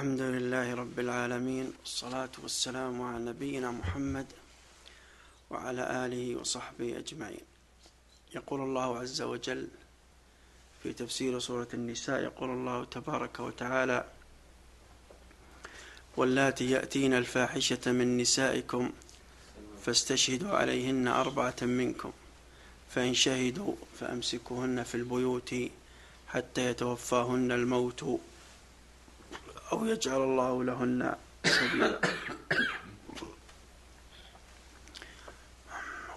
الحمد لله رب العالمين والصلاة والسلام على نبينا محمد وعلى آله وصحبه أجمعين. يقول الله عز وجل في تفسير سورة النساء يقول الله تبارك وتعالى واللاتي يأتين الفاحشة من نسائكم فاستشهدوا عليهن أربعة منكم فإن شهدوا فأمسكوهن في البيوت حتى يتوفاهن الموت أو يجعل الله لهن سبيلا.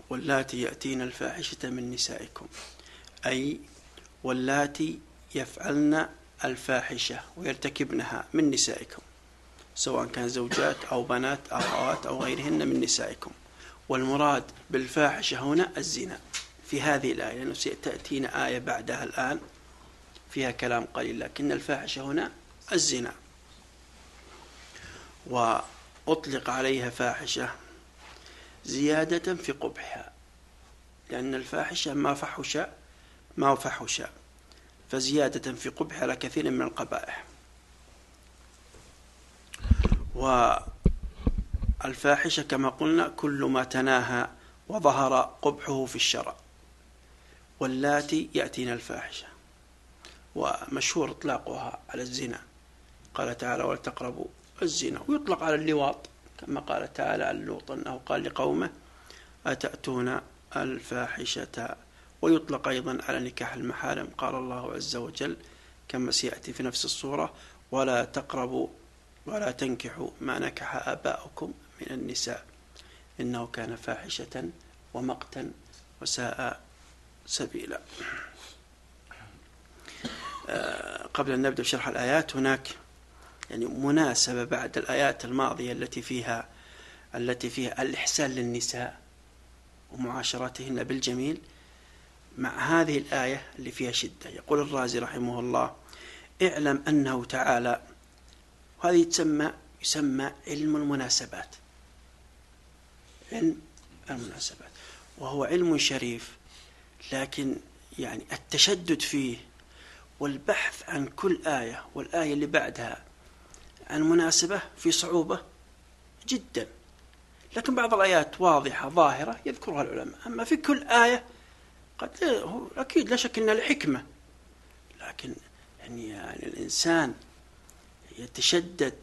واللاتي يأتين الفاحشة من نسائكم. أي واللاتي يفعلن الفاحشة ويرتكبنها من نسائكم. سواء كان زوجات أو بنات أو أخوات أو غيرهن من نسائكم. والمراد بالفاحشة هنا الزنا. في هذه الآية لأنه سيأتينا آية بعدها الآن. فيها كلام قليل لكن الفاحشة هنا الزنا. وأطلق عليها فاحشة زيادة في قبحها لأن الفاحشة ما فحش ما فحش فزيادة في قبحها على كثير من القبائح. والفاحشة كما قلنا كل ما تناهى وظهر قبحه في الشرع واللاتي يأتين الفاحشة ومشهور إطلاقها على الزنا. قال تعالى ولا تقربوا الزنا ويطلق على اللواط كما قال تعالى عن لوط أنه قال لقومه أتأتون الفاحشة؟ ويطلق أيضا على نكاح المحارم قال الله عز وجل كما سيأتي في نفس الصورة ولا تقربوا ولا تنكحوا ما نكح آباؤكم من النساء إنه كان فاحشة ومقتا وساء سبيلا. آه، قبل أن نبدأ شرح الآيات هناك يعني مناسبة بعد الآيات الماضية التي فيها التي فيها الإحسان للنساء ومعاشرتهن بالجميل مع هذه الآية اللي فيها شدة. يقول الرازي رحمه الله اعلم أنه تعالى وهذه تسمى يسمى علم المناسبات. علم المناسبات. وهو علم شريف لكن يعني التشدد فيه والبحث عن كل آية والآية اللي بعدها عن مناسبة في صعوبة جدا. لكن بعض الآيات واضحة ظاهرة يذكرها العلماء. أما في كل آية قد هو أكيد لا شك أنها لحكمة. لكن يعني, يعني الإنسان يتشدد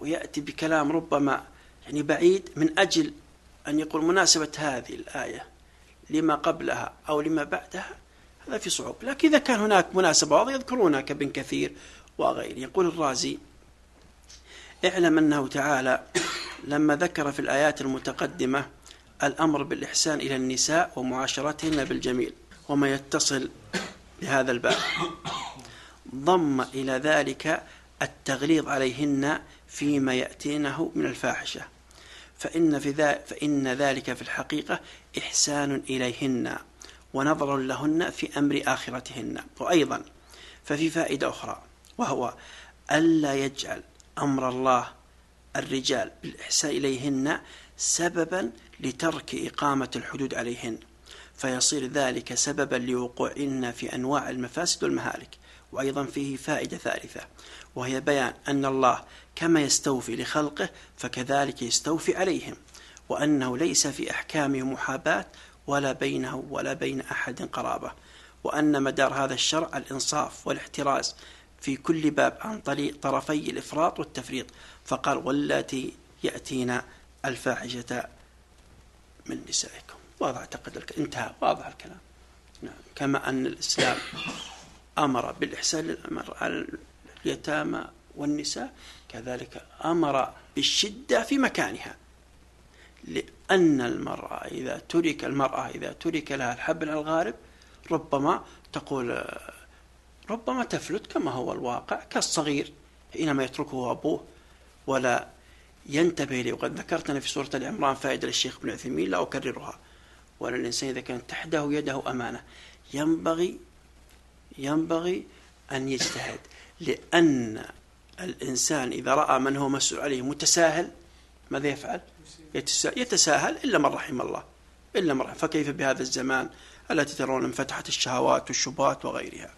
ويأتي بكلام ربما يعني بعيد من أجل أن يقول مناسبة هذه الآية لما قبلها أو لما بعدها هذا في صعوبة لكن إذا كان هناك مناسبة واضحة يذكرونها كابن كثير وغيره. يقول الرازي اعلم أنه تعالى لما ذكر في الآيات المتقدمة الأمر بالإحسان إلى النساء ومعاشرتهن بالجميل وما يتصل بهذا الباب. ضم إلى ذلك التغليظ عليهن فيما يأتينه من الفاحشة. فإن, في ذا فإن ذلك في الحقيقة إحسان إليهن ونظر لهن في أمر آخرتهن. وأيضا ففي فائدة أخرى وهو ألا يجعل أمر الله الرجال بالإحسان إليهن سببا لترك إقامة الحدود عليهن فيصير ذلك سببا لوقوعهن في أنواع المفاسد والمهالك وأيضا فيه فائدة ثالثة وهي بيان أن الله كما يستوفي لخلقه فكذلك يستوفي عليهم وأنه ليس في أحكامه محاباة ولا بينه ولا بين أحد قرابة وأن مدار هذا الشرع الإنصاف والاحتراز في كل باب عن طريق طرفي الإفراط والتفريط. فقال واللاتي يأتينا الفاحشة من نسائكم. واضح أعتقد الك... انتهى. واضح الكلام. نعم. كما أن الإسلام أمر بالإحسان على اليتامى والنساء كذلك أمر بالشدة في مكانها. لأن المرأة إذا ترك المرأة إذا ترك لها الحبل الغارب ربما تقول ربما تفلت كما هو الواقع كالصغير حينما يتركه أبوه ولا ينتبه إليه. وقد ذكرت أنا في سورة العمران فائدة للشيخ ابن عثيمين لا أكررها. ولا الإنسان إذا كانت تحته يده أمانة. ينبغي ينبغي أن يجتهد لأن الإنسان إذا رأى من هو مسؤول عليه متساهل ماذا يفعل؟ يتساهل إلا من رحم الله إلا من رحم. فكيف بهذا الزمان؟ التي ترون انفتحت الشهوات والشبهات وغيرها.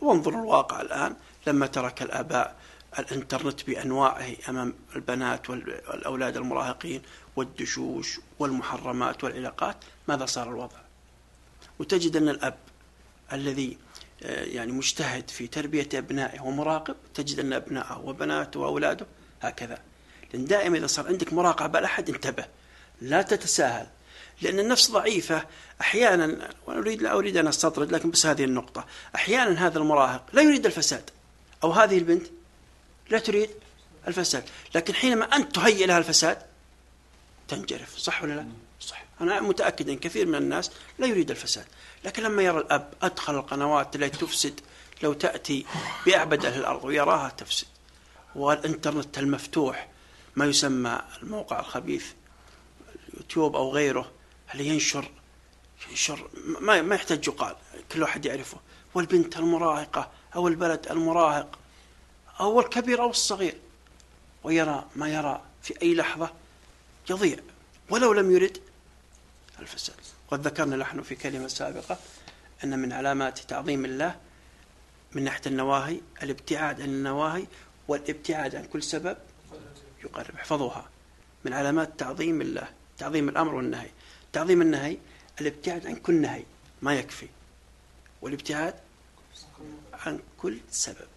وانظروا الواقع الآن لما ترك الآباء الإنترنت بأنواعه أمام البنات والأولاد المراهقين والدشوش والمحرمات والعلاقات ماذا صار الوضع؟ وتجد أن الأب الذي آه، يعني مجتهد في تربية أبنائه ومراقب تجد أن أبنائه وبناته وأولاده هكذا. لأن دائما إذا صار عندك مراقبة لأحد انتبه لا تتساهل. لأن النفس ضعيفة. أحيانا وأنا أريد لا أريد أن أستطرد لكن بس هذه النقطة. أحيانا هذا المراهق لا يريد الفساد. أو هذه البنت لا تريد الفساد. لكن حينما أنت تهيئ لها الفساد تنجرف. صح ولا لا؟ صح. أنا متأكد أن كثير من الناس لا يريد الفساد. لكن لما يرى الأب أدخل القنوات التي تفسد. لو تأتي بأعبد أهل الأرض ويراها تفسد. والإنترنت المفتوح ما يسمى الموقع الخبيث يوتيوب أو غيره هل ينشر ينشر ما ما يحتاج يقال كل واحد يعرفه. والبنت المراهقة أو البلد المراهق أو الكبير أو الصغير ويرى ما يرى في أي لحظة يضيع. ولو لم يرد الفساد. وقد ذكرنا نحن في كلمة سابقة أن من علامات تعظيم الله من ناحية النواهي الابتعاد عن النواهي والابتعاد عن كل سبب يقرب احفظوها من علامات تعظيم الله تعظيم الأمر والنهي. تعظيم النهي الابتعاد عن كل نهي ما يكفي والابتعاد عن كل سبب.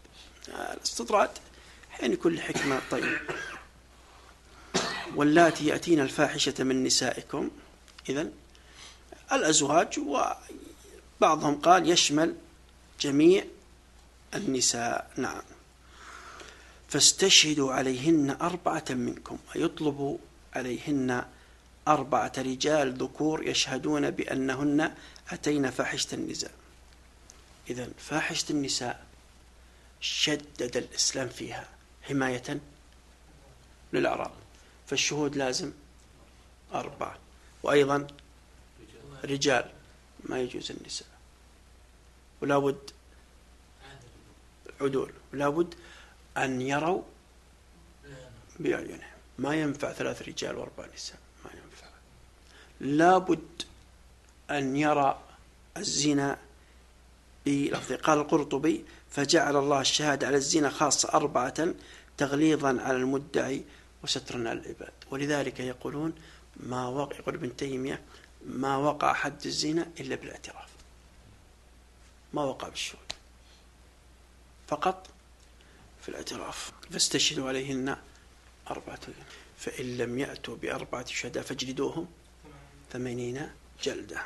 الاستطراد حين كل حكمة. طيب. واللاتي يأتين الفاحشة من نسائكم. إذن الأزواج وبعضهم قال يشمل جميع النساء. نعم. فاستشهدوا عليهن أربعة منكم ويطلب عليهن أربعة رجال ذكور يشهدون بأنهن أتين فاحشة النساء. إذا فاحشة النساء شدد الإسلام فيها حماية للأعراض فالشهود لازم أربعة. وأيضا رجال ما يجوز النساء. ولا بد عدول. ولا بد أن يروا بأعينهم ما ينفع ثلاث رجال وأربع نساء. لا بد أن يرى الزنا بلفظ قال القرطبي فجعل الله الشهادة على الزنا خاصة أربعة تغليظا على المدعي وسترا على العباد. ولذلك يقولون ما وقع يقول ابن تيمية ما وقع حد الزنا إلا بالاعتراف. ما وقع بالشهود. فقط في الاعتراف. فاستشهدوا عليهن أربعة. فإن لم يأتوا بأربعة شهداء فاجلدوهم. ثمانين جلدة.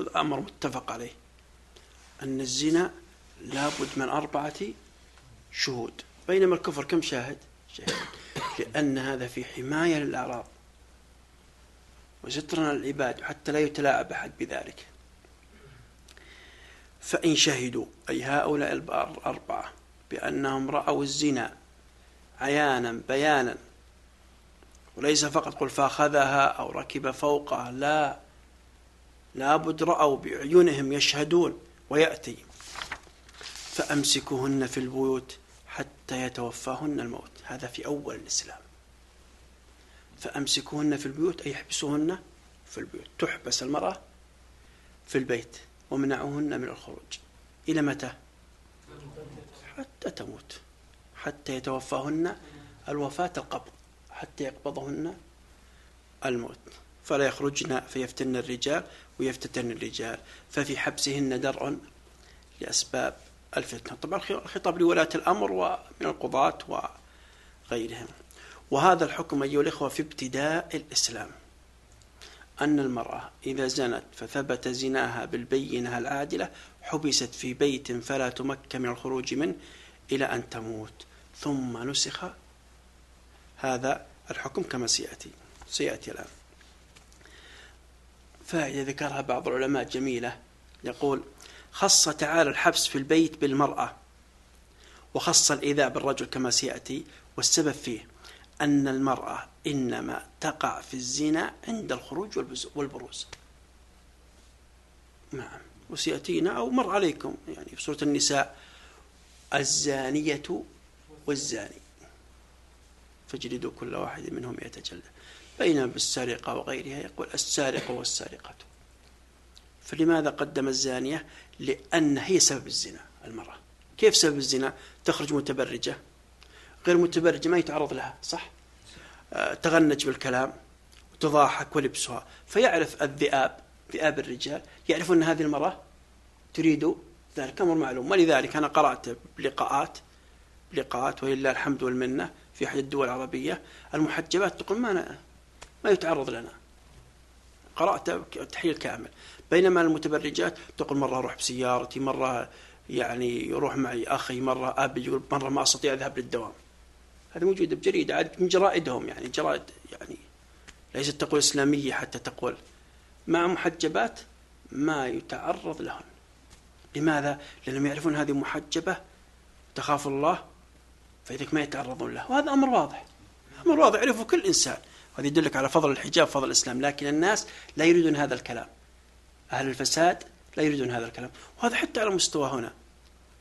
هذا أمر متفق عليه. أن الزنا لابد من أربعة شهود. بينما الكفر كم شاهد؟ شاهد. لأن هذا في حماية للأعراض. وسترنا للعباد حتى لا يتلاعب أحد بذلك. فإن شهدوا أي هؤلاء الأربعة بأنهم رأوا الزنا عيانا بيانا وليس فقط قل فأخذها أو ركب فوقها لا. لابد رأوا بعيونهم يشهدون ويأتي. فأمسكوهن في البيوت حتى يتوفاهن الموت. هذا في أول الإسلام. فأمسكوهن في البيوت أي يحبسوهن في البيوت. تحبس المرأة في البيت ومنعوهن من الخروج. إلى متى؟ حتى تموت. حتى يتوفاهن الوفاة القبض حتى يقبضهن الموت. فلا يخرجن فيفتن الرجال ويفتتن الرجال. ففي حبسهن درء لأسباب الفتنة. طبعا الخطاب لولاة الأمر ومن القضاة وغيرهم. وهذا الحكم أيها الإخوة في ابتداء الإسلام. أن المرأة إذا زنت فثبت زناها بالبينة العادلة حبست في بيت فلا تمكن من الخروج منه إلى أن تموت. ثم نسخ هذا الحكم كما سيأتي. سيأتي الآن. فائدة ذكرها بعض العلماء جميلة يقول خص تعالى الحبس في البيت بالمرأة وخص الإيذاء بالرجل كما سيأتي. والسبب فيه أن المرأة إنما تقع في الزنا عند الخروج والبروز. نعم. وسيأتينا أو مر عليكم يعني في سورة النساء الزانية والزاني. فاجلدوا كل واحد منهم يتجلى. بينما بالسرقة وغيرها يقول السارق والسارقة. فلماذا قدم الزانية؟ لأن هي سبب الزنا المرأة. كيف سبب الزنا؟ تخرج متبرجة. غير متبرجة ما يتعرض لها صح؟ آه، تغنج بالكلام وتضاحك ولبسها. فيعرف الذئاب ذئاب الرجال يعرفون أن هذه المرأة تريد ذلك أمر معلوم. ولذلك أنا قرأت بلقاءات لقاءات ولله الحمد والمنة في أحد الدول العربية المحجبات تقول ما ما يتعرض لنا. قرأت تحليل كامل بينما المتبرجات تقول مرة أروح بسيارتي مرة يعني يروح معي أخي مرة أبي يقول مرة ما أستطيع أذهب للدوام. هذا موجود بجريدة عاد من جرائدهم يعني. جرائد يعني ليست تقول إسلامية حتى تقول. مع محجبات ما يتعرض لهن لماذا؟ لأنهم يعرفون هذه محجبة تخاف الله فإذا ما يتعرضون له. وهذا أمر واضح. أمر واضح. يعرفه كل إنسان. وهذا يدلك على فضل الحجاب فضل الإسلام. لكن الناس لا يريدون هذا الكلام. أهل الفساد لا يريدون هذا الكلام. وهذا حتى على مستوى هنا.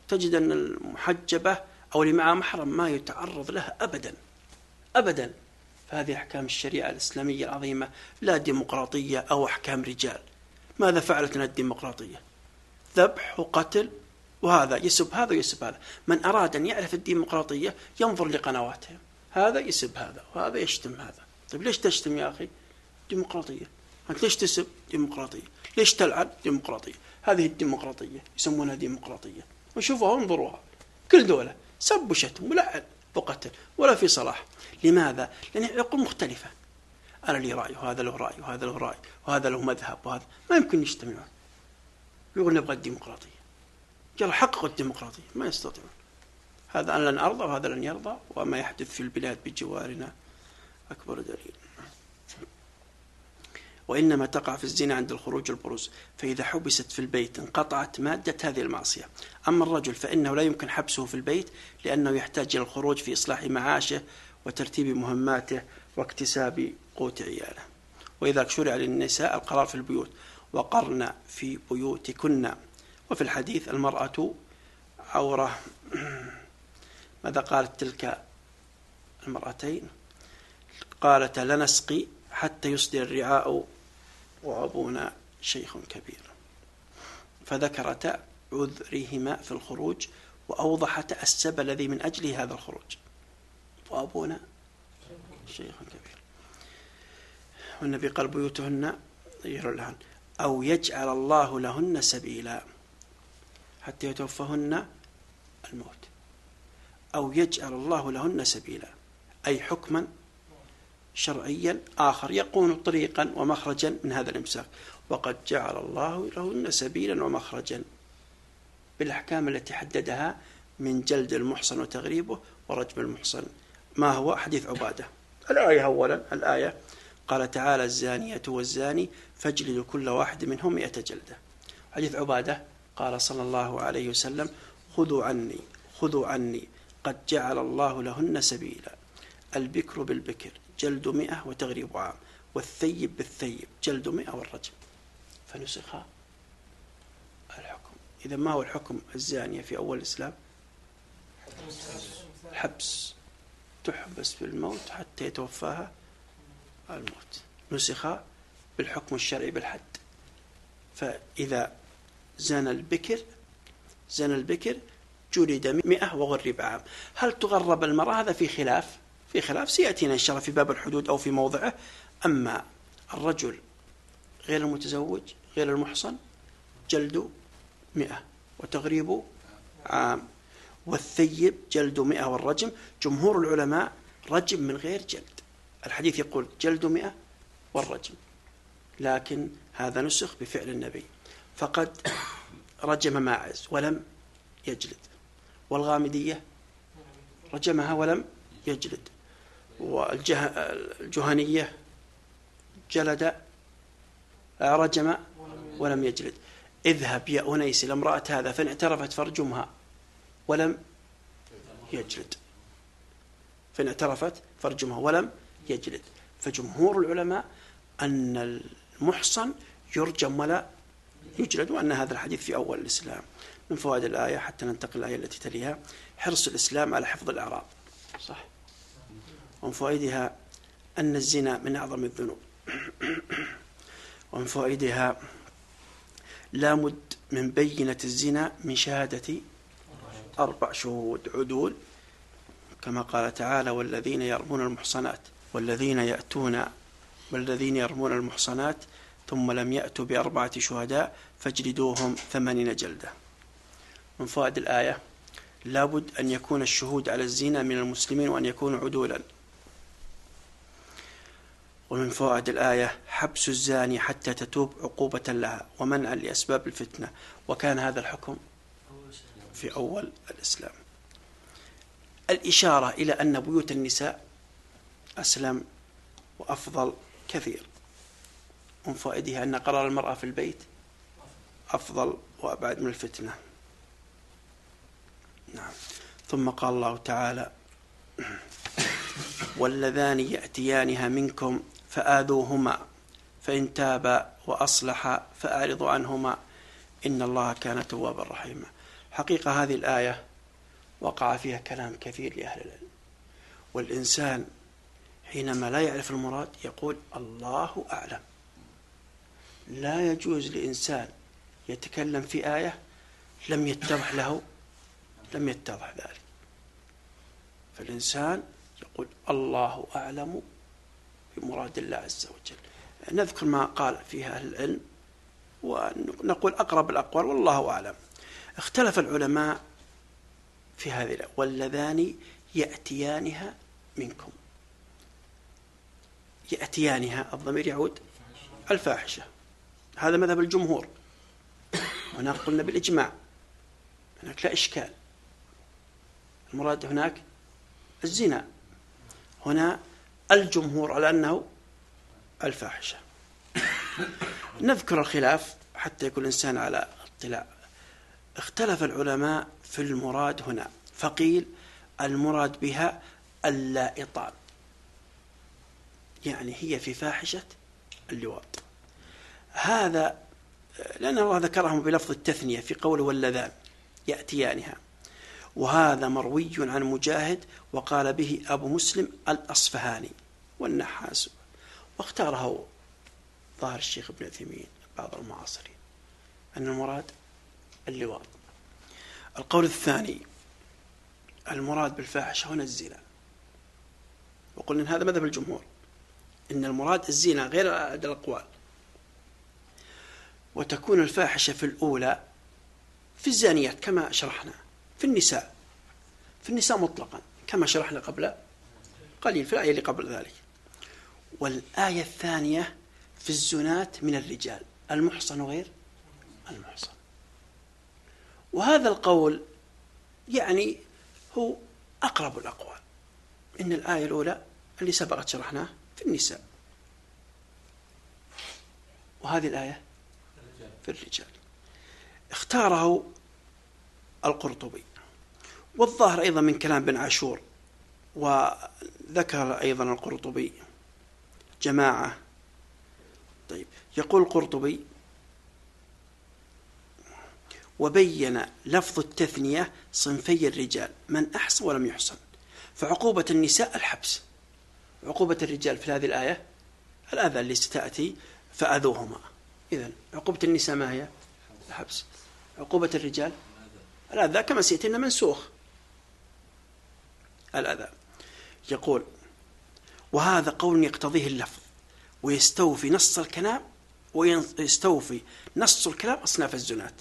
تجد أن المحجبة أو اللي معها محرم ما يتعرض لها أبدا. أبدا. فهذه أحكام الشريعة الإسلامية العظيمة. لا ديمقراطية أو أحكام رجال. ماذا فعلت لنا الديمقراطية؟ ذبح وقتل وهذا يسب هذا ويسب هذا. من أراد أن يعرف الديمقراطية ينظر لقنواتهم هذا يسب هذا وهذا يشتم هذا. طيب ليش تشتم يا أخي؟ ديمقراطية. أنت ليش تسب؟ ديمقراطية. ليش تلعن؟ ديمقراطية. هذه الديمقراطية. يسمونها ديمقراطية. وشوفوها وانظروها. كل دولة سب وشتم ولعن وقتل ولا في صلاح. لماذا؟ لأن العقول مختلفة. أنا لي رأي وهذا له رأي وهذا له رأي وهذا له مذهب وهذا. ما يمكن يجتمعون يقول نبغى الديمقراطية. قال حققوا الديمقراطية ما يستطيعون هذا أنا لن أرضى وهذا لن يرضى وما يحدث في البلاد بجوارنا أكبر دليل. وإنما تقع في الزنا عند الخروج والبروز فإذا حبست في البيت انقطعت مادة هذه المعصية. أما الرجل فإنه لا يمكن حبسه في البيت لأنه يحتاج إلى الخروج في إصلاح معاشه وترتيب مهماته واكتساب قوت عياله. وإذا شرع للنساء القرار في البيوت وقرن في بيوتكن. وفي الحديث المرأة عورة. ماذا قالت تلك المرأتين؟ قالتا لنسقي حتى يصدر الرعاء وأبونا شيخ كبير. فذكرتا عذرهما في الخروج وأوضحتا السبب الذي من أجله هذا الخروج. وأبونا شيخ كبير. والنبي قال بيوتهن غير لهن أو يجعل الله لهن سبيلا. حتى يتوفهن الموت. أو يجعل الله لهن سبيلا. أي حكما شرعيا آخر يكون طريقا ومخرجا من هذا الإمساك. وقد جعل الله لهن سبيلا ومخرجا. بالأحكام التي حددها من جلد المحصن وتغريبه ورجم المحصن. ما هو؟ حديث عبادة. الآية أولا الآية قال تعالى الزانية والزاني فاجلدوا كل واحد منهم مئة جلدة. حديث عبادة قال صلى الله عليه وسلم خذوا عني خذوا عني قد جعل الله لهن سبيلا. البكر بالبكر جلد مئة وتغريب عام والثيب بالثيب جلد مئة والرجم. فنسخ الحكم. إذا ما هو الحكم الزانية في أول الإسلام؟ الحبس تحبس بالموت حتى يتوفاها الموت. نسخ بالحكم الشرعي بالحد. فإذا زنى البكر زنى البكر جلد مئة وغرب عام. هل تغرب المرأة؟ هذا في خلاف في خلاف. سيأتينا إن شاء الله في باب الحدود أو في موضعه. أما الرجل غير المتزوج غير المحصن جلد مئة وتغريب عام. والثيب جلد مئة والرجم. جمهور العلماء رجم من غير جلد. الحديث يقول جلد مئة والرجم. لكن هذا نسخ بفعل النبي. فقد رجم ماعز ولم يجلد. والغامدية رجمها ولم يجلد. والجهنية جلد رجم ولم يجلد. اذهب يا أنيس إلى امرأة هذا فإن اعترفت فارجمها ولم يجلد. فإن اعترفت فارجمها ولم يجلد. فجمهور العلماء أن المحصن يرجم ولا يجلد وأن هذا الحديث في أول الإسلام من فوائد الآية حتى ننتقل الآية التي تليها حرص الإسلام على حفظ الأعراض. صح. ومن فوائدها أن الزنا من أعظم الذنوب. ومن فوائدها لامد من بينة الزنا من شهادة أربع شهود عدول كما قال تعالى والذين يرمون المحصنات والذين يأتون والذين يرمون المحصنات ثم لم يأتوا بأربعة شهداء فاجلدوهم ثمانين جلدة. من فوائد الآية لابد أن يكون الشهود على الزنا من المسلمين وأن يكونوا عدولا. ومن فوائد الآية حبس الزاني حتى تتوب عقوبة لها ومنعا لأسباب الفتنة. وكان هذا الحكم في أول الإسلام. الإشارة إلى أن بيوت النساء أسلم وأفضل كثير. من فوائدها أن قرار المرأة في البيت أفضل وأبعد من الفتنة. نعم. ثم قال الله تعالى واللذان يأتيانها منكم فآذوهما فإن تابا وأصلحا فأعرضوا عنهما. إن الله كان توابا رحيما. حقيقة هذه الآية وقع فيها كلام كثير لأهل العلم. والإنسان حينما لا يعرف المراد يقول الله أعلم. لا يجوز لإنسان يتكلم في آية لم يتضح له لم يتضح ذلك. فالإنسان يقول الله أعلم بمراد الله عز وجل. نذكر ما قال فيها أهل العلم ونقول أقرب الأقوال والله أعلم. اختلف العلماء في هذه واللذان يأتيانها منكم. يأتيانها الضمير يعود الفاحشة. هذا مذهب الجمهور. هناك قلنا بالإجماع. هناك لا إشكال. المراد هناك الزنا. هنا الجمهور على أنه الفاحشة. نذكر الخلاف حتى يكون الإنسان على اطلاع. اختلف العلماء في المراد هنا. فقيل المراد بها اللائطان. يعني هي في فاحشة اللواط. هذا لأن الله ذكرهم بلفظ التثنية في قوله واللذان يأتيانها. وهذا مروي عن مجاهد وقال به أبو مسلم الأصفهاني والنحاس. واختاره ظاهر الشيخ ابن عثيمين بعض المعاصرين. أن المراد اللواط. القول الثاني المراد بالفاحشة هنا الزنا. وقلنا إن هذا مذهب الجمهور. إن المراد الزنا غير الأقوال. وتكون الفاحشة في الأولى في الزانيات كما شرحنا في النساء. في النساء مطلقا كما شرحنا قبل قليل في الآية اللي قبل ذلك. والآية الثانية في الزنات من الرجال. المحصن غير المحصن. وهذا القول يعني هو أقرب الأقوال. إن الآية الأولى اللي سبقت شرحناه في النساء. وهذه الآية في الرجال. اختاره القرطبي. والظاهر أيضا من كلام بن عاشور وذكر أيضا القرطبي. جماعة. طيب يقول القرطبي وبين لفظ التثنية صنفي الرجال من أحصن ولم يحصن فعقوبة النساء الحبس. عقوبة الرجال في هذه الآية الأذى اللي ستأتي فأذوهما. إذن عقوبة النساء ما هي؟ الحبس. عقوبة الرجال؟ الأذى كما سيأتي منسوخ الأذى. يقول وهذا قول يقتضيه اللفظ ويستوفي نص الكلام ويستوفي نص الكلام أصناف الزنات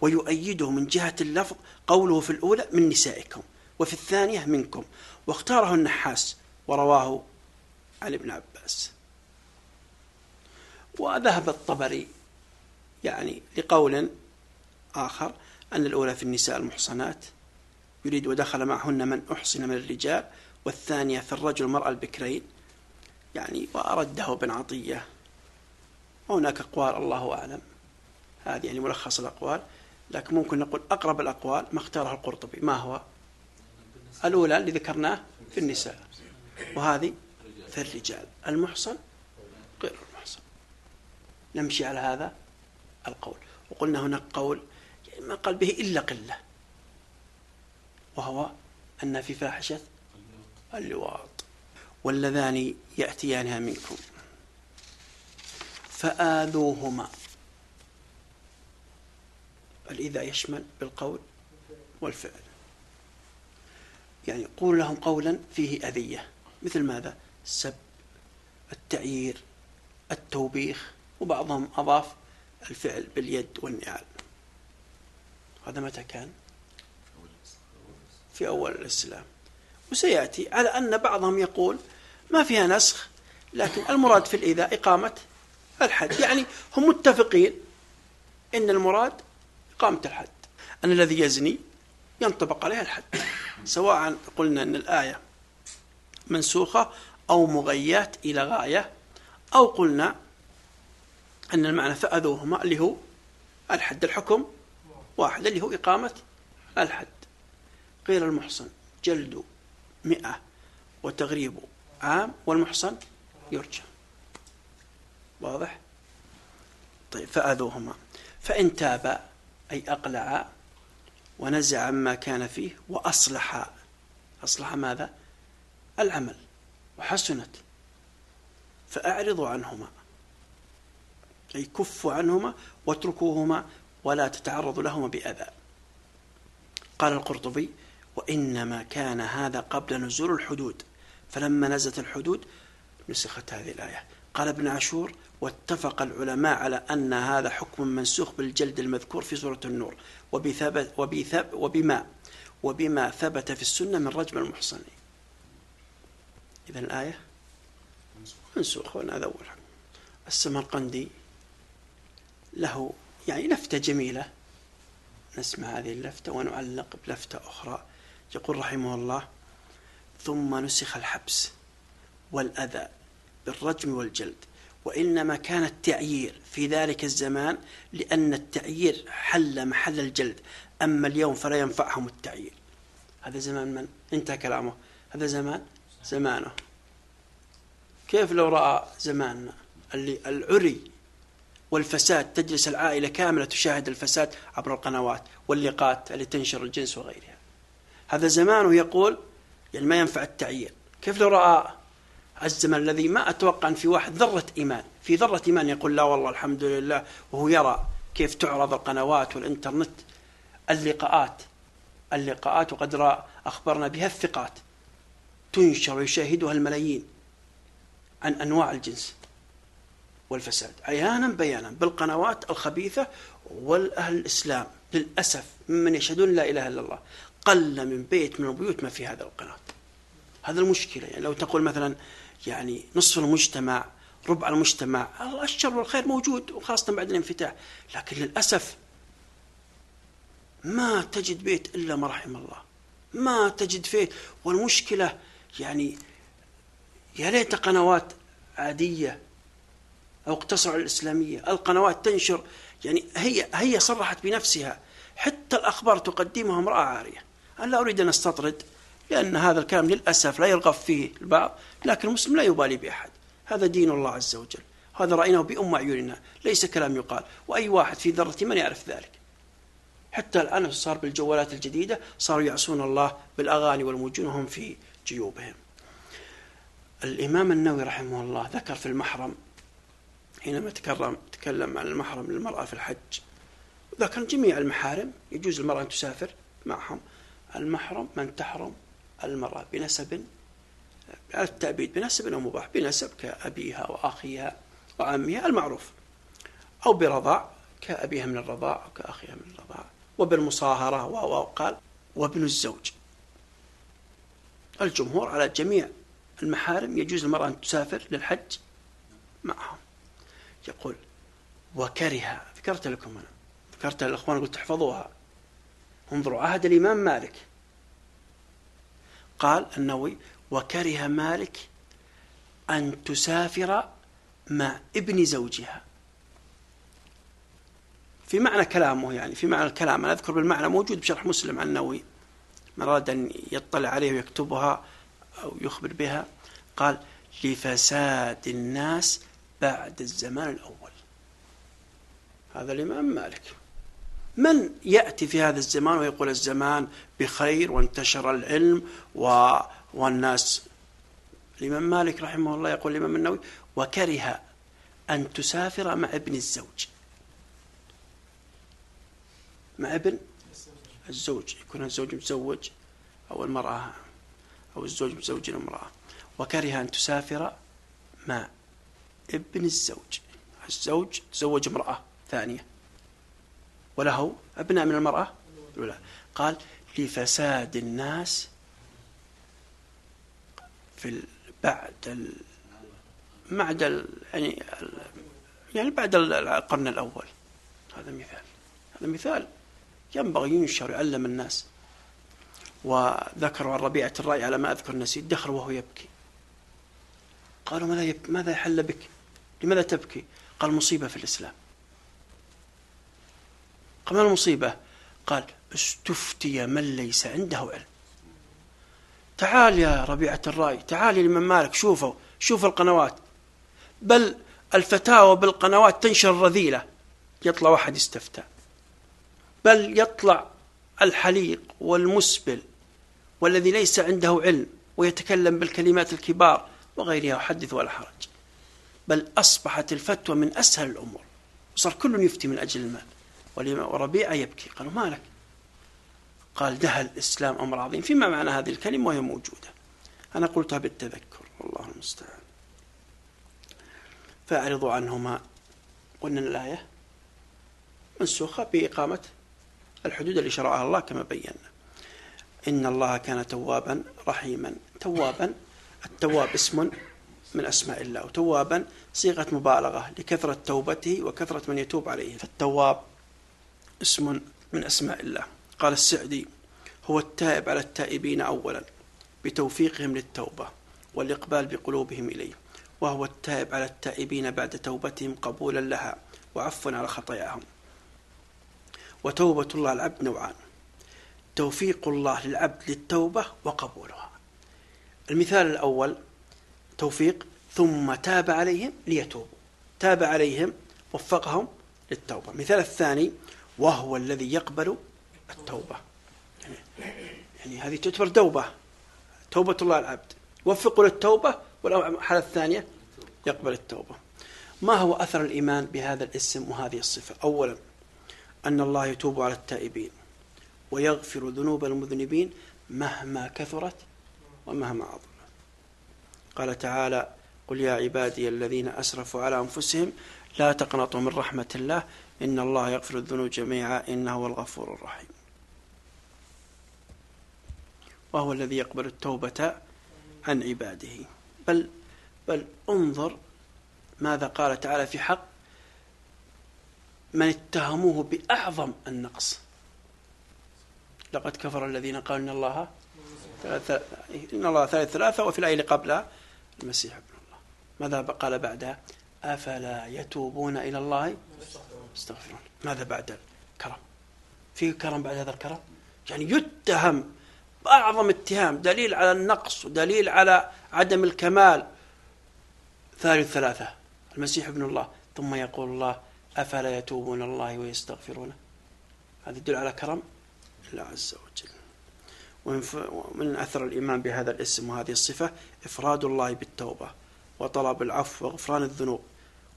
ويؤيده من جهة اللفظ قوله في الأولى من نسائكم وفي الثانية منكم. واختاره النحاس ورواه عن ابن عباس. وذهب الطبري يعني لقول آخر أن الأولى في النساء المحصنات يريد ودخل معهن من أحصن من الرجال والثانية في الرجل المرأة البكرين يعني وأرده ابن عطية. وهناك أقوال الله أعلم. هذه يعني ملخص الأقوال لكن ممكن نقول أقرب الأقوال ما اختاره القرطبي. ما هو؟ الأولى اللي ذكرناه في النساء وهذه في الرجال. المحصن غير نمشي على هذا القول. وقلنا هناك قول يعني ما قال به إلا قلة وهو أن في فاحشة اللواط. واللذان يأتيانها منكم. فآذوهما. الإذا يشمل بالقول والفعل. يعني قول لهم قولا فيه أذية. مثل ماذا؟ السب التعيير التوبيخ. وبعضهم أضاف الفعل باليد والنعال. هذا متى كان؟ في أول الإسلام. وسيأتي على أن بعضهم يقول ما فيها نسخ لكن المراد في الإيذاء إقامة الحد. يعني هم متفقين إن المراد إقامة الحد. أن الذي يزني ينطبق عليه الحد. سواء قلنا أن الآية منسوخة أو مغيات إلى غاية أو قلنا أن المعنى فأذوهما اللي هو الحد الحكم واحد اللي هو إقامة الحد. غير المحصن جلد مئة وتغريب عام والمحصن يرجى. واضح؟ طيب فأذوهما. فإن تاب أي أقلع ونزع عما كان فيه وأصلح. أصلح ماذا؟ العمل وحسنت. فأعرضوا عنهما. أي كفوا عنهما واتركوهما ولا تتعرضوا لهما بأذى. قال القرطبي وإنما كان هذا قبل نزول الحدود فلما نزلت الحدود نسخت هذه الآية. قال ابن عاشور واتفق العلماء على أن هذا حكم منسوخ بالجلد المذكور في سورة النور وبثبت وبثب وبما وبما ثبت في السنة من رجم المحصنين. إذا الآية منسوخ هذا أول السمرقندي له يعني لفتة جميلة. نسمع هذه اللفتة ونعلق بلفتة أخرى. يقول رحمه الله ثم نسخ الحبس والأذى بالرجم والجلد وإنما كان التعيير في ذلك الزمان لأن التعيير حل محل الجلد أما اليوم فلا ينفعهم التعيير. هذا زمان من؟ انتهى كلامه. هذا زمان؟ زمانه. كيف لو رأى زماننا؟ اللي العري والفساد تجلس العائلة كاملة تشاهد الفساد عبر القنوات واللقاءات التي تنشر الجنس وغيرها. هذا زمانه يقول يعني ما ينفع التعيير كيف لو رأى الزمن الذي ما أتوقع أن في واحد ذرة إيمان في ذرة إيمان يقول لا والله الحمد لله وهو يرى كيف تعرض القنوات والإنترنت اللقاءات اللقاءات وقد رأى أخبرنا بها الثقات تنشر ويشاهدها الملايين عن أنواع الجنس. والفساد. عيانا بيانا بالقنوات الخبيثة والأهل الإسلام. للأسف ممن يشهدون لا إله إلا الله. قل من بيت من البيوت ما في هذا القناة. هذا المشكلة. يعني لو تقول مثلا يعني نصف المجتمع ربع المجتمع الشر والخير موجود وخاصة بعد الانفتاح. لكن للأسف ما تجد بيت إلا ما رحم الله. ما تجد فيه والمشكلة يعني يا ليت قنوات عادية أو اقتصروا على الإسلامية القنوات تنشر. يعني هي هي صرحت بنفسها. حتى الأخبار تقدمها امرأة عارية. أنا لا أريد أن أستطرد لأن هذا الكلام للأسف لا يرغب فيه البعض لكن المسلم لا يبالي بأحد. هذا دين الله عز وجل. هذا رأيناه بأم أعيننا. ليس كلام يقال. وأي واحد في ذرة من يعرف ذلك. حتى الآن صار بالجوالات الجديدة صاروا يعصون الله بالأغاني والمجون وهم في جيوبهم. الإمام النووي رحمه الله ذكر في المحرم حينما تكرم تكلم عن المحرم للمرأة في الحج. ذكر جميع المحارم يجوز المرأة أن تسافر معهم. المحرم من تحرم المرأة بنسب على التأبيد بنسب أو مباح بنسب كأبيها وأخيها وعمها المعروف. أو برضاع كأبيها من الرضاع أو كأخيها من الرضاع. وبالمصاهرة وقال وابن الزوج. الجمهور على جميع المحارم يجوز المرأة أن تسافر للحج معهم. يقول وكره. ذكرت لكم أنا. ذكرت للأخوان قلت تحفظوها انظروا عهد الإمام مالك. قال النووي وكره مالك أن تسافر مع ابن زوجها. في معنى كلامه يعني في معنى الكلام. أنا أذكر بالمعنى موجود بشرح مسلم عن النووي. من أراد أن يطلع عليه ويكتبها أو يخبر بها قال لفساد الناس بعد الزمان الأول. هذا الإمام مالك. من يأتي في هذا الزمان ويقول الزمان بخير وانتشر العلم و... والناس؟ الإمام مالك رحمه الله يقول الإمام النووي وكره أن تسافر مع ابن الزوج. مع ابن الزوج. يكون الزوج متزوج أو المرأة أو الزوج زوج المرأة وكره أن تسافر مع ابن الزوج. الزوج تزوج امرأة ثانية. وله أبناء من المرأة الأولى. قال لفساد الناس في بعد ال بعد ال يعني ال يعني بعد القرن الأول. هذا مثال. هذا مثال ينبغي ينشر يعلم الناس. وذكروا عن ربيعة الرأي على ما أذكر نسيت. دخل وهو يبكي. قالوا ماذا يبكي ماذا يحل بك؟ لماذا تبكي؟ قال مصيبة في الإسلام. قال ما المصيبة؟ قال استفتي من ليس عنده علم. تعال يا ربيعة الرأي تعال يا الإمام مالك شوفوا شوف القنوات. بل الفتاوى بالقنوات تنشر رذيلة يطلع واحد يستفتى. بل يطلع الحليق والمسبل والذي ليس عنده علم ويتكلم بالكلمات الكبار وغيرها حدث ولا حرج. بل أصبحت الفتوى من أسهل الأمور. وصار كل يفتي من أجل المال وربيعة يبكي. قالوا ما لك قال دهى الإسلام أمر عظيم. فيما معنى هذه الكلمة؟ وهي موجودة. أنا قلتها بالتذكر والله المستعان. فأعرضوا عنهما قلنا الآية منسوخة بإقامة الحدود اللي شرعها الله كما بينا. إن الله كان توابا رحيما. توابا التواب اسم من أسماء الله وتوابا صيغة مبالغة لكثرة توبته وكثرة من يتوب عليه. فالتواب اسم من أسماء الله. قال السعدي هو التائب على التائبين أولا بتوفيقهم للتوبة والإقبال بقلوبهم إليه وهو التائب على التائبين بعد توبتهم قبولا لها وعفوا على خطاياهم. وتوبة الله العبد نوعان توفيق الله للعبد للتوبة وقبولها. المثال الأول توفيق ثم تاب عليهم ليتوبوا. تاب عليهم وفقهم للتوبة. المثال الثاني وهو الذي يقبل التوبة. يعني, يعني هذه تعتبر توبة توبة الله العبد. وفقوا للتوبة والحالة الثانية يقبل التوبة. ما هو أثر الإيمان بهذا الاسم وهذه الصفة؟ أولا أن الله يتوب على التائبين ويغفر ذنوب المذنبين مهما كثرت ومهما عظمت قال تعالى قل يا عبادي الذين أسرفوا على أنفسهم لا تقنطوا من رحمة الله إن الله يغفر الذنوب جميعا إنه هو الغفور الرحيم. وهو الذي يقبل التوبة عن عباده. بل بل انظر ماذا قال تعالى في حق من اتهموه بأعظم النقص. لقد كفر الذين قالوا إن الله إن الله ثلاثة وفي الآية اللي قبلها المسيح ابن الله. ماذا قال بعدها أفلا يتوبون إلى الله؟ يستغفرون. ماذا بعد؟ الكرم. في كرم بعد هذا الكرم؟ يعني يتهم أعظم اتهام دليل على النقص ودليل على عدم الكمال. ثالث ثلاثة. المسيح ابن الله. ثم يقول الله أفلا يتوبون الله ويستغفرونه. هذا يدل على كرم الله عز وجل. ومن أثر الإيمان بهذا الاسم وهذه الصفة إفراد الله بالتوبة وطلب العفو وغفران الذنوب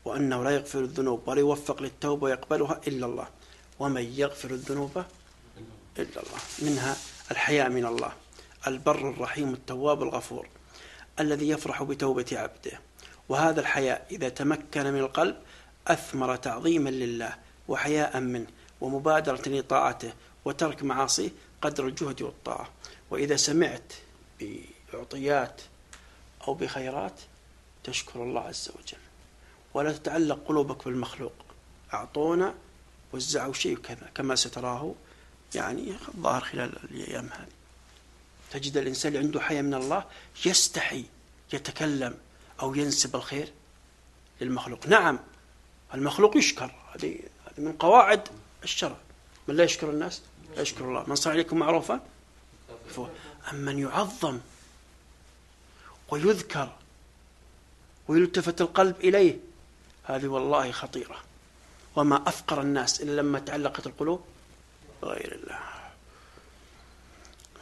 وأنه لا يغفر الذنوب ولا يوفق للتوبة ويقبلها إلا الله ومن يغفر الذنوب إلا الله منها الحياء من الله البر الرحيم التواب الغفور الذي يفرح بتوبة عبده وهذا الحياء إذا تمكن من القلب أثمر تعظيما لله وحياء منه ومبادرة لطاعته وترك معاصيه قدر الجهد والطاعة وإذا سمعت بعطيات أو بخيرات تشكر الله عز وجل. ولا تتعلق قلوبك بالمخلوق. أعطونا وزعوا شيء كذا كما ستراه يعني الظاهر خلال الأيام هذه. تجد الإنسان اللي عنده حياة من الله يستحي يتكلم أو ينسب الخير للمخلوق. نعم المخلوق يشكر. هذه من قواعد الشرع. من لا يشكر الناس؟ لا يشكر الله. من صنع عليكم معروفا؟ أما من يعظم ويذكر ويلتفت القلب إليه. هذه والله خطيرة. وما أفقر الناس إلا لما تعلقت القلوب بغير الله.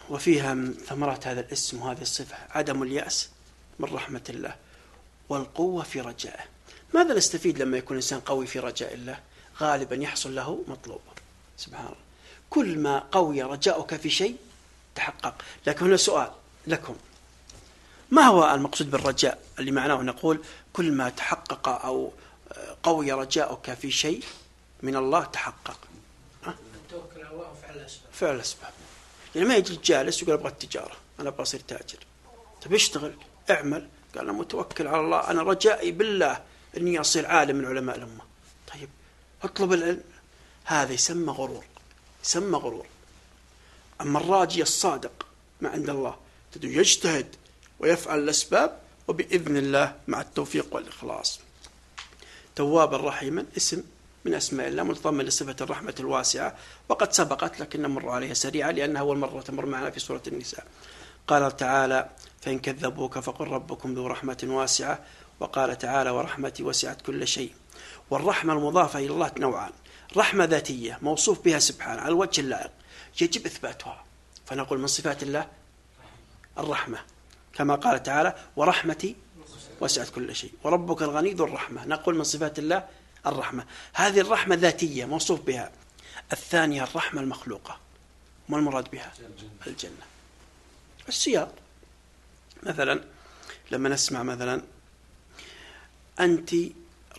وفيها من ثمرات هذا الاسم وهذه الصفة عدم اليأس من رحمة الله والقوة في رجائه. ماذا نستفيد لما يكون الإنسان قوي في رجاء الله؟ غالبا يحصل له مطلوب. سبحان الله. كل ما قوي رجاؤك في شيء تحقق لكن هنا سؤال لكم. ما هو المقصود بالرجاء؟ اللي معناه نقول كل ما تحقق أو قوي رجاؤك في شيء من الله تحقق. توكل على الله وفعل الأسباب. فعل الأسباب. يعني ما يجي جالس يقول أبغى التجارة أنا أبغى أصير تاجر. طيب أشتغل اعمل. قال أنا متوكل على الله أنا رجائي بالله أني أصير عالم من علماء الأمة. طيب اطلب العلم. هذا يسمى غرور يسمى غرور. أما الراجي الصادق ما عند الله. يجتهد ويفعل الأسباب وبإذن الله مع التوفيق والإخلاص. توابا رحيما اسم من أسماء الله متضمن لصفة الرحمة الواسعة وقد سبقت لكن نمر عليها سريعا لأنها أول مرة تمر معنا في سورة النساء. قال تعالى فإن كذبوك فقل ربكم ذو رحمة واسعة. وقال تعالى ورحمتي وسعت كل شيء. والرحمة المضافة إلى الله نوعان. رحمة ذاتية موصوف بها سبحانه على الوجه اللائق. يجب إثباتها. فنقول من صفات الله؟ الرحمة. كما قال تعالى ورحمتي وسعت كل شيء. وربك الغني ذو الرحمة. نقول من صفات الله؟ الرحمة. هذه الرحمة ذاتية موصوف بها. الثانية الرحمة المخلوقة. ما المراد بها؟ الجنة. السياق. مثلا لما نسمع مثلا أنت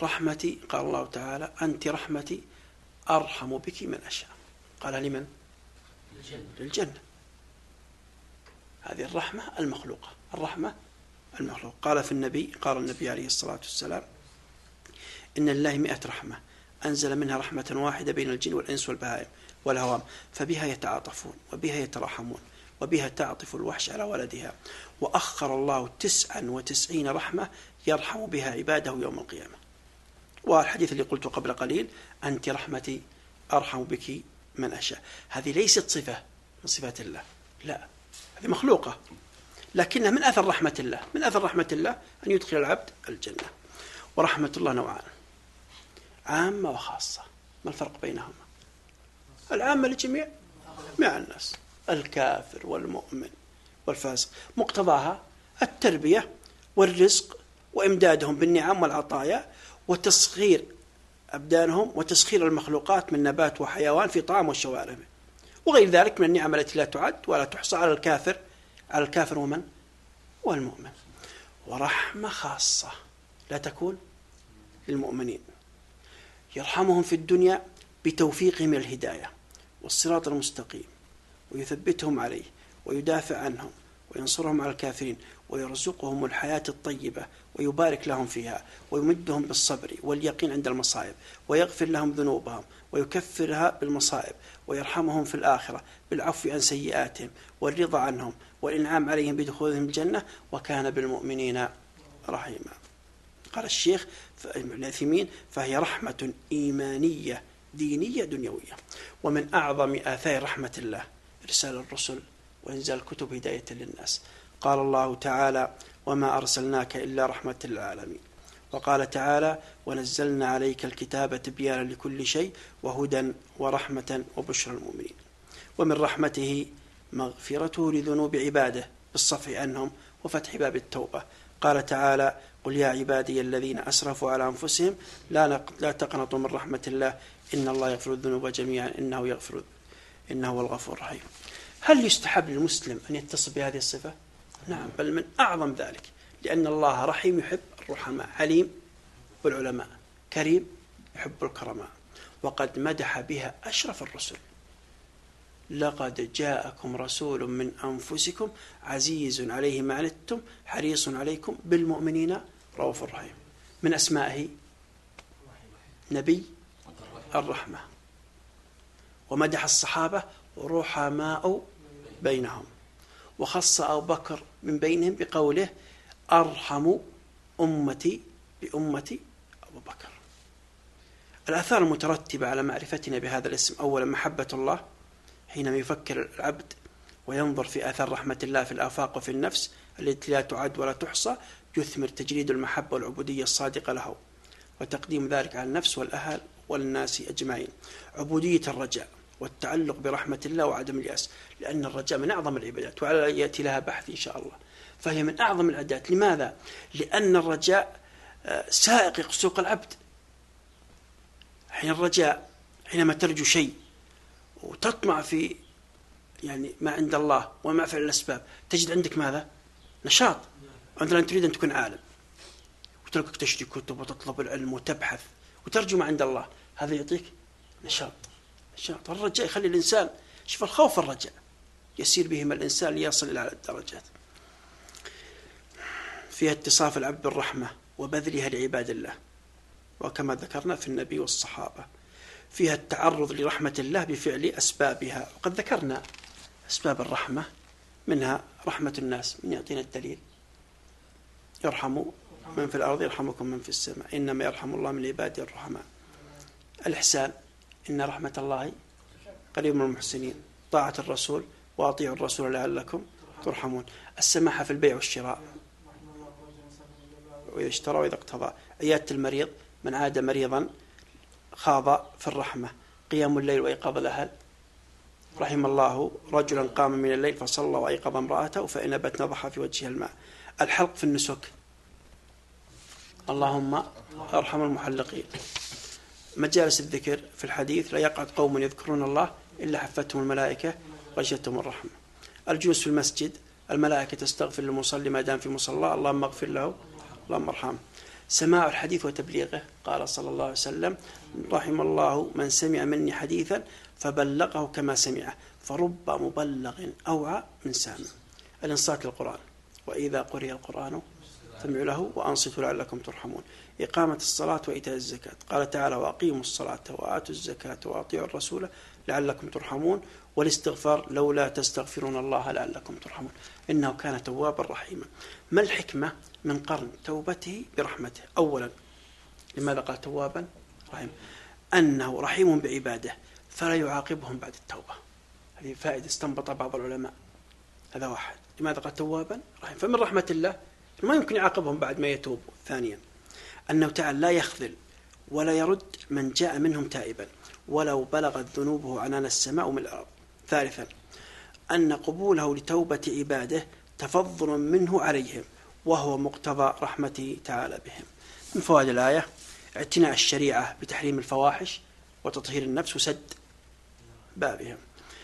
رحمتي قال الله تعالى أنت رحمتي أرحم بك من أشاء. قال لمن؟ للجنة. هذه الرحمة المخلوقة. الرحمة المخلوق قال في النبي قال النبي عليه الصلاة والسلام إن لله مئة رحمة. أنزل منها رحمة واحدة بين الجن والإنس والبهائم والهوام فبها يتعاطفون وبها يتراحمون وبها تعطف الوحش على ولدها. وأخر الله تسعا وتسعين رحمة يرحم بها عباده يوم القيامة. والحديث اللي قلته قبل قليل أنت رحمتي أرحم بك من أشاء. هذه ليست صفة من صفات الله. لا هذه مخلوقة. لكنها من أثر رحمة الله من أثر رحمة الله أن يدخل العبد الجنة. ورحمة الله نوعان عامة وخاصة. ما الفرق بينهما؟ العامة للجميع مع الناس الكافر والمؤمن والفاسق. مقتضاها التربية والرزق وإمدادهم بالنعم والعطايا وتصغير أبدانهم وتسخير المخلوقات من نبات وحيوان في طعام والشوارب. وغير ذلك من النعم التي لا تعد ولا تحصى على الكافر على الكافر ومن والمؤمن. ورحمة خاصة لا تكون للمؤمنين. يرحمهم في الدنيا بتوفيقهم الهداية والصراط المستقيم ويثبتهم عليه ويدافع عنهم وينصرهم على الكافرين ويرزقهم الحياة الطيبة ويبارك لهم فيها ويمدهم بالصبر واليقين عند المصائب ويغفر لهم ذنوبهم ويكفرها بالمصائب ويرحمهم في الآخرة بالعفو عن سيئاتهم والرضا عنهم والإنعام عليهم بدخولهم الجنة وكان بالمؤمنين رحيما. قال الشيخ العثيمين فهي رحمة إيمانية دينية دنيوية. ومن أعظم آثار رحمة الله إرسال الرسل وإنزال الكتب هداية للناس. قال الله تعالى وما أرسلناك إلا رحمة للعالمين. وقال تعالى ونزلنا عليك الكتاب تبيانا لكل شيء وهدى ورحمة وبشرى المؤمنين ومن رحمته مغفرته لذنوب عباده بالصفح عنهم وفتح باب التوبة. قال تعالى قل يا عبادي الذين أسرفوا على أنفسهم لا, لا تقنطوا من رحمة الله إن الله يغفر الذنوب جميعا إنه يغفر إنه هو الغفور الرحيم. هل يستحب للمسلم أن يتصف بهذه الصفة؟ نعم بل من أعظم ذلك لأن الله رحيم يحب الرحماء عليم بالعلماء كريم يحب الكرماء. وقد مدح بها أشرف الرسل. لقد جاءكم رسول من أنفسكم عزيز عليه ما عنتم حريص عليكم بالمؤمنين رؤوف رحيم من أسمائه؟ نبي الرحمة. ومدح الصحابة رحماء بينهم. وخص أبو بكر من بينهم بقوله أرحم أمتي بأمتي أبو بكر. الآثار المترتبة على معرفتنا بهذا الاسم أولا محبة الله حينما يفكر العبد وينظر في آثار رحمة الله في الآفاق وفي النفس التي لا تعد ولا تحصى يثمر تجريد المحبة والعبودية الصادقة له وتقديم ذلك على النفس والأهل والناس أجمعين. عبودية الرجاء. والتعلق برحمة الله وعدم اليأس لأن الرجاء من أعظم العبادات وعلى يأتي لها بحث إن شاء الله. فهي من أعظم العادات. لماذا؟ لأن الرجاء آه، سائق سوق العبد. حين الرجاء حينما ترجو شيء وتطمع في يعني ما عند الله وما فعل الأسباب تجد عندك ماذا؟ نشاط. مثلا تريد أن تكون عالم. وتركك تشتري كتب وتطلب العلم وتبحث وترجو ما عند الله. هذا يعطيك نشاط. نشاط الرجاء يخلي الإنسان شوف الخوف الرجاء يسير بهما الإنسان ليصل إلى الدرجات. فيها اتصاف العبد بالرحمة وبذلها لعباد الله وكما ذكرنا في النبي والصحابة فيها التعرض لرحمة الله بفعل أسبابها. وقد ذكرنا أسباب الرحمة منها رحمة الناس من يعطينا الدليل. يرحم من في الأرض يرحمكم من في السماء إنما يرحم الله من عباده الرحماء الإحسان إن رحمة الله قريب من المحسنين. طاعة الرسول وأطيعوا الرسول لعلكم ترحمون. السماحة في البيع والشراء. وإذا اشترى وإذا اقتضى. عيادة المريض من عاد مريضا خاض في الرحمة. قيام الليل وإيقاظ الأهل. رحم الله رجلا قام من الليل فصلى وأيقظ امرأته فإن بت نضح في وجهها الماء. الحلق في النسك. اللهم أرحم المحلقين. مجالس الذكر في الحديث لا يقعد قوم يذكرون الله إلا حفتهم الملائكة غشيتهم الرحمة. الجلوس في المسجد الملائكة تستغفر للمصلي ما دام في مصلى اللهم اغفر له اللهم ارحمه. سماع الحديث وتبليغه قال صلى الله عليه وسلم رحم الله من سمع مني حديثا فبلغه كما سمعه فرب مبلغ أوعى من سامع. الانصات للقرآن وإذا قرئ القرآن فامعوا له وأنصتوا لعلكم ترحمون. إقامة الصلاة وإيتاء الزكاة. قال تعالى وأقيموا الصلاة وآتوا الزكاة وأطيعوا الرسول لعلكم ترحمون والاستغفار لولا تستغفرون الله لعلكم ترحمون. إنه كان توابا رحيما. ما الحكمة من قرن توبته برحمته؟ أولا لماذا قال توابا رحيما أنه رحيم بعباده فلا يعاقبهم بعد التوبة. هذه فائدة استنبط بعض العلماء. هذا واحد. لماذا قال توابا رحيم؟ فمن رحمة الله ما يمكن يعاقبهم بعد ما يتوبوا ثانيا أنه تعالى لا يخذل ولا يرد من جاء منهم تائبا. ولو بلغت ذنوبه عنان السماء من الأرض. ثالثا أن قبوله لتوبة عباده تفضل منه عليهم وهو مقتضى رحمته تعالى بهم. من فوائد الآية اعتناء الشريعة بتحريم الفواحش وتطهير النفس وسد بابهم.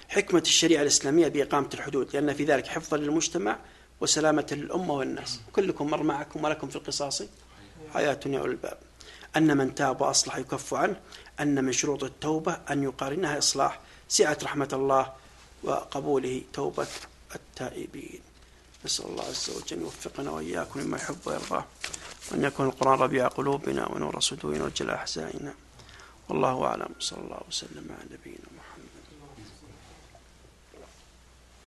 حكمة الشريعة الإسلامية بإقامة الحدود لأن في ذلك حفظا للمجتمع وسلامة للأمة والناس. كلكم مر معكم ولكم في القصاص. حياة يا الباب. أن من تاب وأصلح يكف عنه أن من شروط التوبة أن يقارنها إصلاح. سعة رحمة الله وقبوله توبة التائبين. نسأل الله عز وجل يوفقنا وإياكم مما يحب ويرضاه وأن يكون القرآن ربيع قلوبنا ونور صدورنا وجلاء أحزاننا. والله أعلم. صلى الله وسلم على نبينا محمد